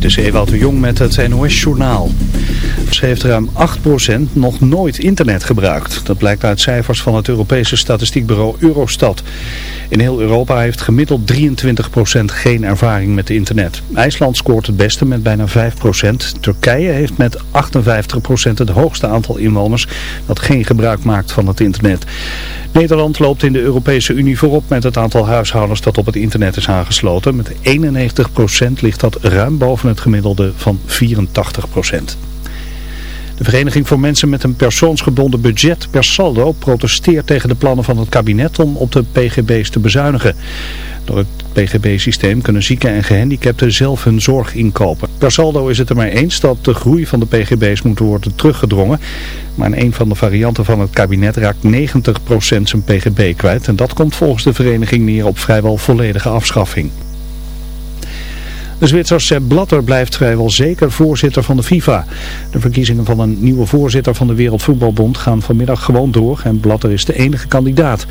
Dit is Ewout de Jong met het NOS-journaal. Ze heeft ruim 8% nog nooit internet gebruikt. Dat blijkt uit cijfers van het Europese statistiekbureau Eurostat. In heel Europa heeft gemiddeld 23% geen ervaring met internet. IJsland scoort het beste met bijna 5%. Turkije heeft met 58% het hoogste aantal inwoners dat geen gebruik maakt van het internet. Nederland loopt in de Europese Unie voorop met het aantal huishoudens dat op het internet is aangesloten. Met 91% ligt dat ruim boven het gemiddelde van 84%. De Vereniging voor Mensen met een persoonsgebonden budget per saldo protesteert tegen de plannen van het kabinet om op de pgb's te bezuinigen. Door het pgb-systeem kunnen zieken en gehandicapten zelf hun zorg inkopen. Per saldo is het er maar eens dat de groei van de pgb's moet worden teruggedrongen. Maar in een van de varianten van het kabinet raakt 90% zijn pgb kwijt. En dat komt volgens de vereniging neer op vrijwel volledige afschaffing. De Zwitser Sepp Blatter blijft vrijwel zeker voorzitter van de FIFA. De verkiezingen van een nieuwe voorzitter van de Wereldvoetbalbond gaan vanmiddag gewoon door en Blatter is de enige kandidaat.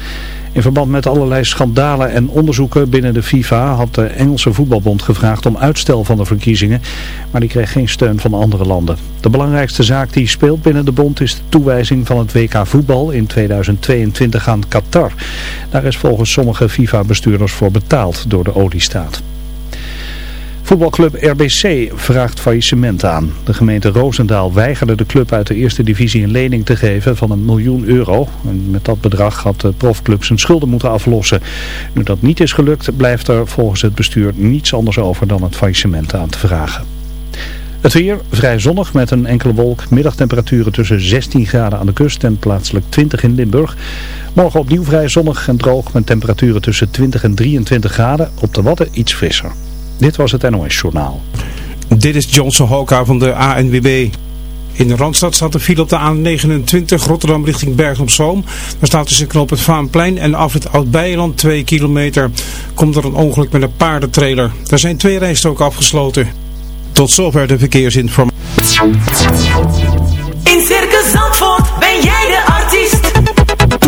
In verband met allerlei schandalen en onderzoeken binnen de FIFA had de Engelse voetbalbond gevraagd om uitstel van de verkiezingen, maar die kreeg geen steun van andere landen. De belangrijkste zaak die speelt binnen de bond is de toewijzing van het WK voetbal in 2022 aan Qatar. Daar is volgens sommige FIFA-bestuurders voor betaald door de oliestaat. Voetbalclub RBC vraagt faillissement aan. De gemeente Roosendaal weigerde de club uit de eerste divisie een lening te geven van een miljoen euro. Met dat bedrag had de profclub zijn schulden moeten aflossen. Nu dat niet is gelukt blijft er volgens het bestuur niets anders over dan het faillissement aan te vragen. Het weer vrij zonnig met een enkele wolk. Middagtemperaturen tussen 16 graden aan de kust en plaatselijk 20 in Limburg. Morgen opnieuw vrij zonnig en droog met temperaturen tussen 20 en 23 graden. Op de Wadden iets frisser. Dit was het NOS Journaal. Dit is Johnson Hoka van de ANWB. In de Randstad staat de file op de A29 Rotterdam richting Bergen op Zoom. Daar staat tussen knop het Vaanplein en af het Oud-Beijerland 2 kilometer. Komt er een ongeluk met een paardentrailer. Daar zijn twee rijstroken afgesloten. Tot zover de verkeersinformatie. In Circus Zandvoort ben jij de artiest.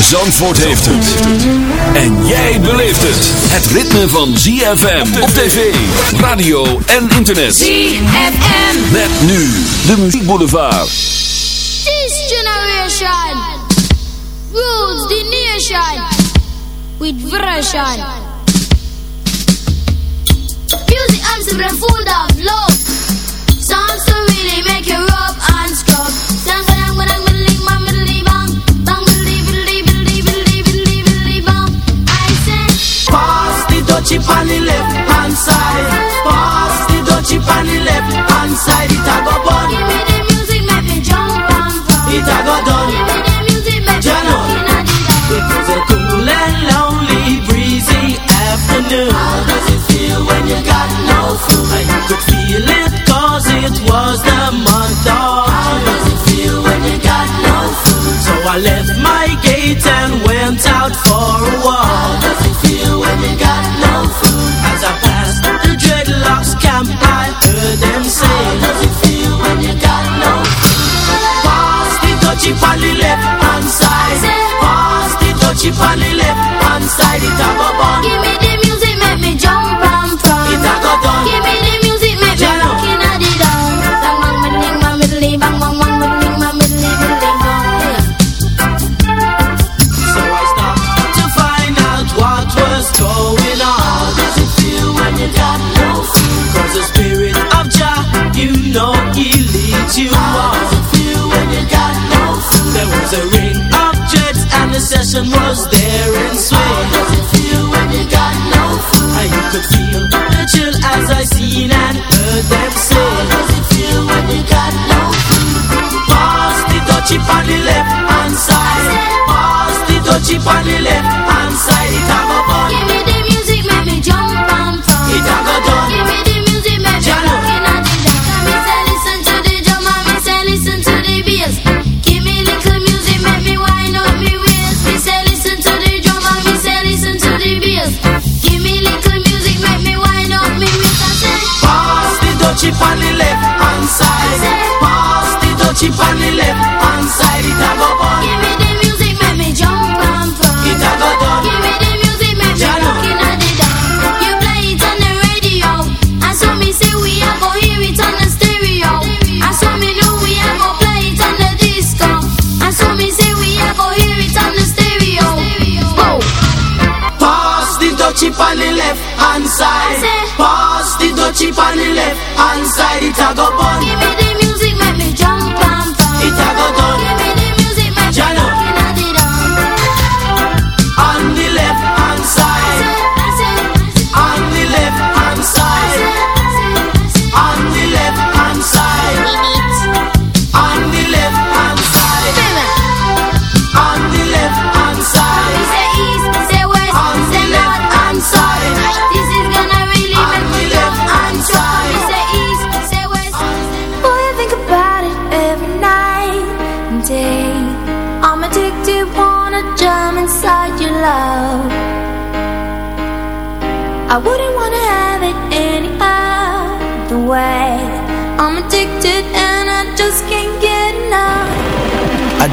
Zandvoort heeft het. En jij beleeft het. Het ritme van ZFM op tv, radio en internet. ZFM. Met nu de Muziek Boulevard. This generation rules the nation with version. Music arms are full of love. Songs to really make was the month of How does it feel when you got no food? So I left my gate and went out for a walk. How does it feel when you got no food? As I passed the dreadlocks camp, I heard them say, How does it feel when you got no food? Pass the dutchie on the left hand side. Pass the dutchie on the left hand side. It a go bun. Was there in swing. How does it feel when you got no food? You could feel the chill as I seen and heard them say. How does it feel when you got no food? Pass the dutchie on the left hand side. Pass the dutchie on the left hand side. It have a bun. 작업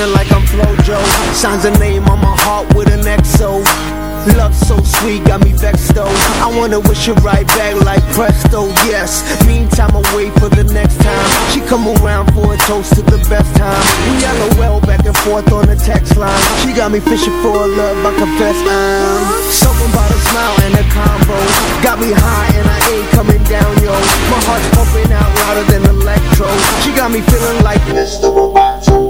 Running like I'm Flojo. Signs a name on my heart with an XO. Love so sweet, got me vexed though. I wanna wish it right back like presto, yes. Meantime, I wait for the next time. She come around for a toast to the best time. We LOL back and forth on the text line. She got me fishing for a love, I confess I'm. Something about a smile and a combo. Got me high and I ain't coming down, yo. My heart's pumping out louder than electro. She got me feeling like Mr. Roboto.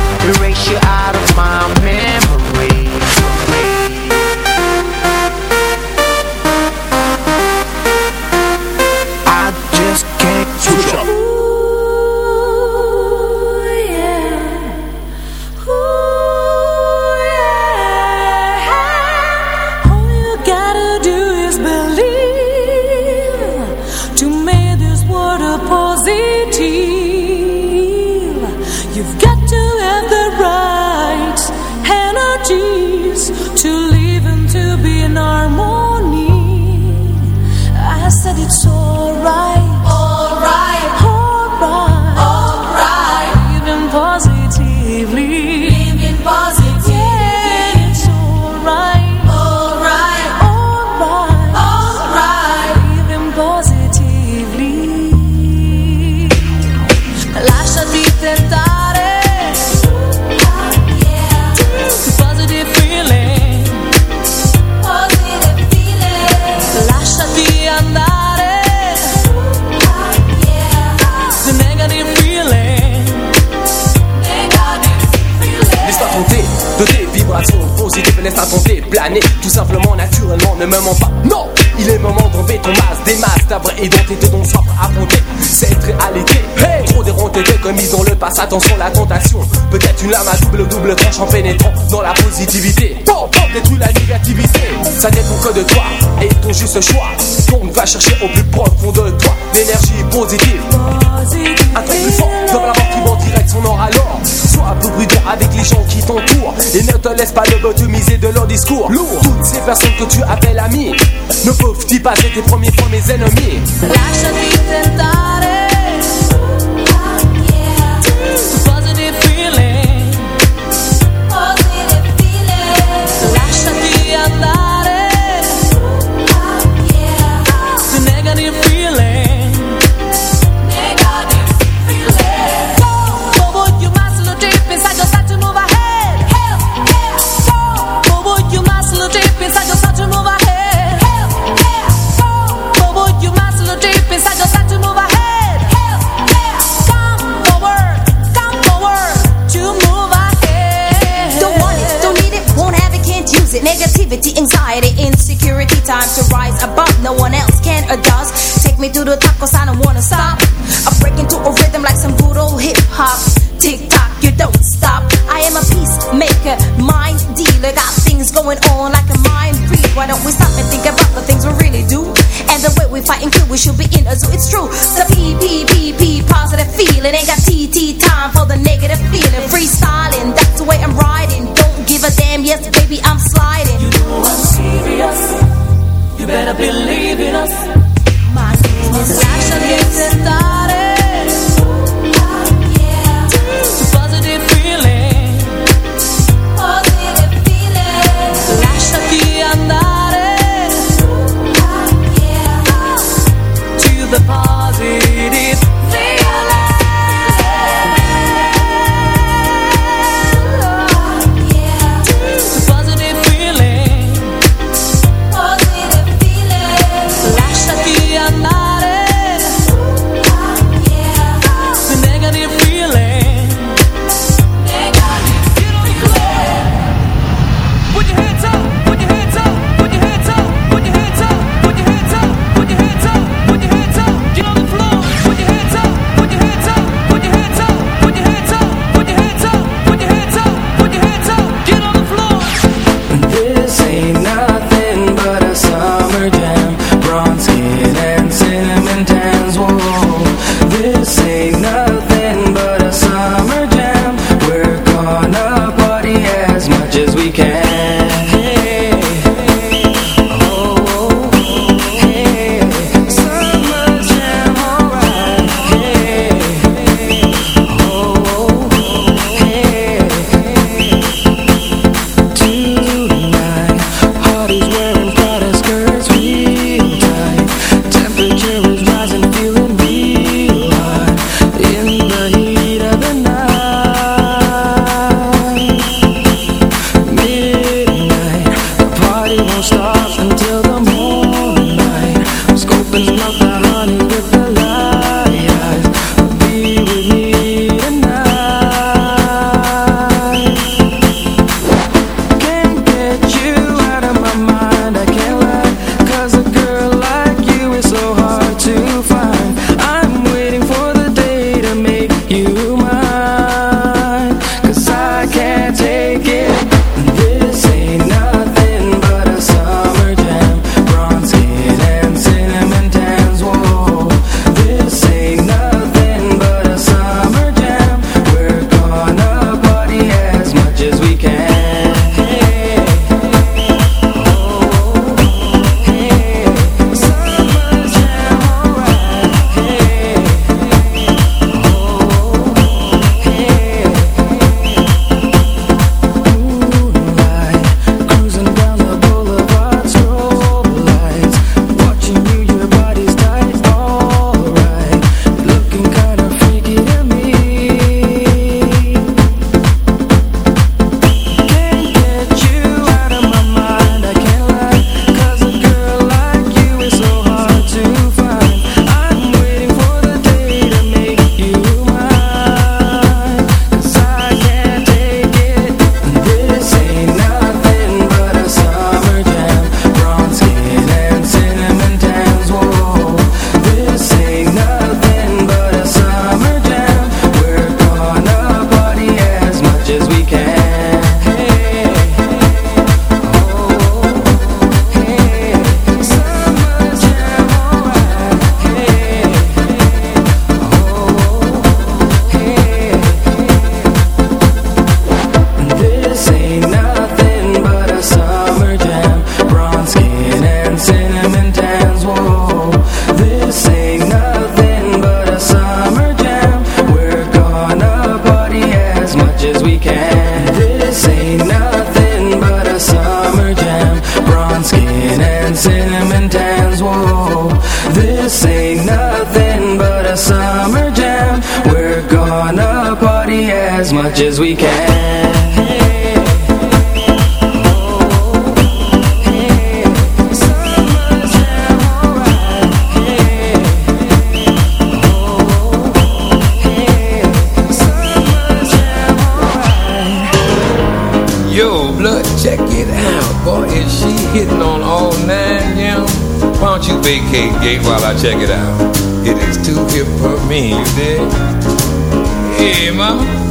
Ne me pas, non Il est moment de d'enlever ton masque, des masques, ta vraie identité. Passe attention la tentation. Peut-être une lame à double double cache en pénétrant dans la positivité. Bon, bon, détruit la négativité. Ça dépend que de toi et ton juste choix. Donc va chercher au plus profond de toi l'énergie positive. Un truc plus fort dans la mort qui vend direct son or alors. Sois un peu prudent avec les gens qui t'entourent et ne te laisse pas lobotomiser de leur discours. Lourd. Toutes ces personnes que tu appelles amis ne peuvent-ils pas être tes premiers fois mes ennemis? Lâche a dusk. Take me to the tacos, I don't wanna stop. I break into a rhythm like some voodoo hip hop. Tick tock, you don't stop. I am a peacemaker, mind dealer. Got things going on like a mind read. Why don't we stop and think about the things we really do? And the way we fight and kill, we should be in a zoo. It's true. The P, P, P, P, positive feeling ain't got much as we can. Yo, blood, check it out. Boy, is she hitting on all nine? Why don't you vacate gate while I check it out? It is too hip for me, you dig? Hey, ma.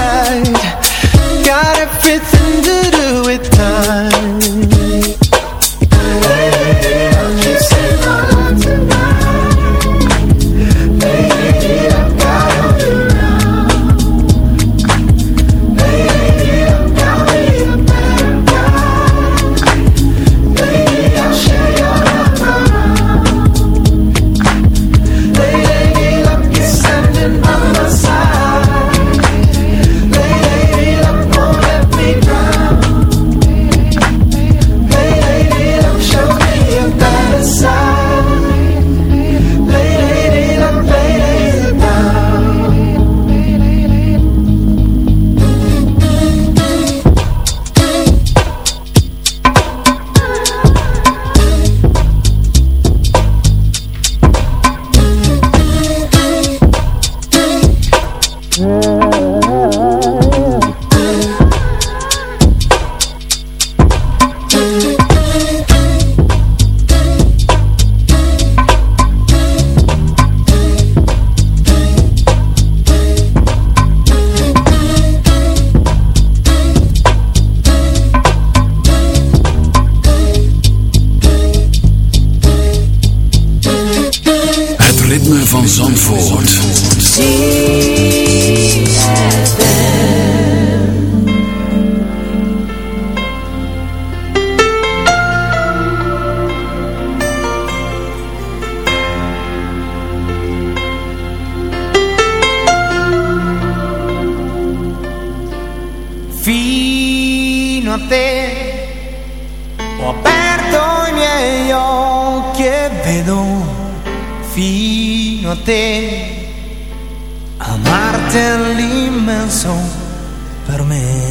ritme van Zandvoort. Fino a te a te amarti è per me.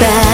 back.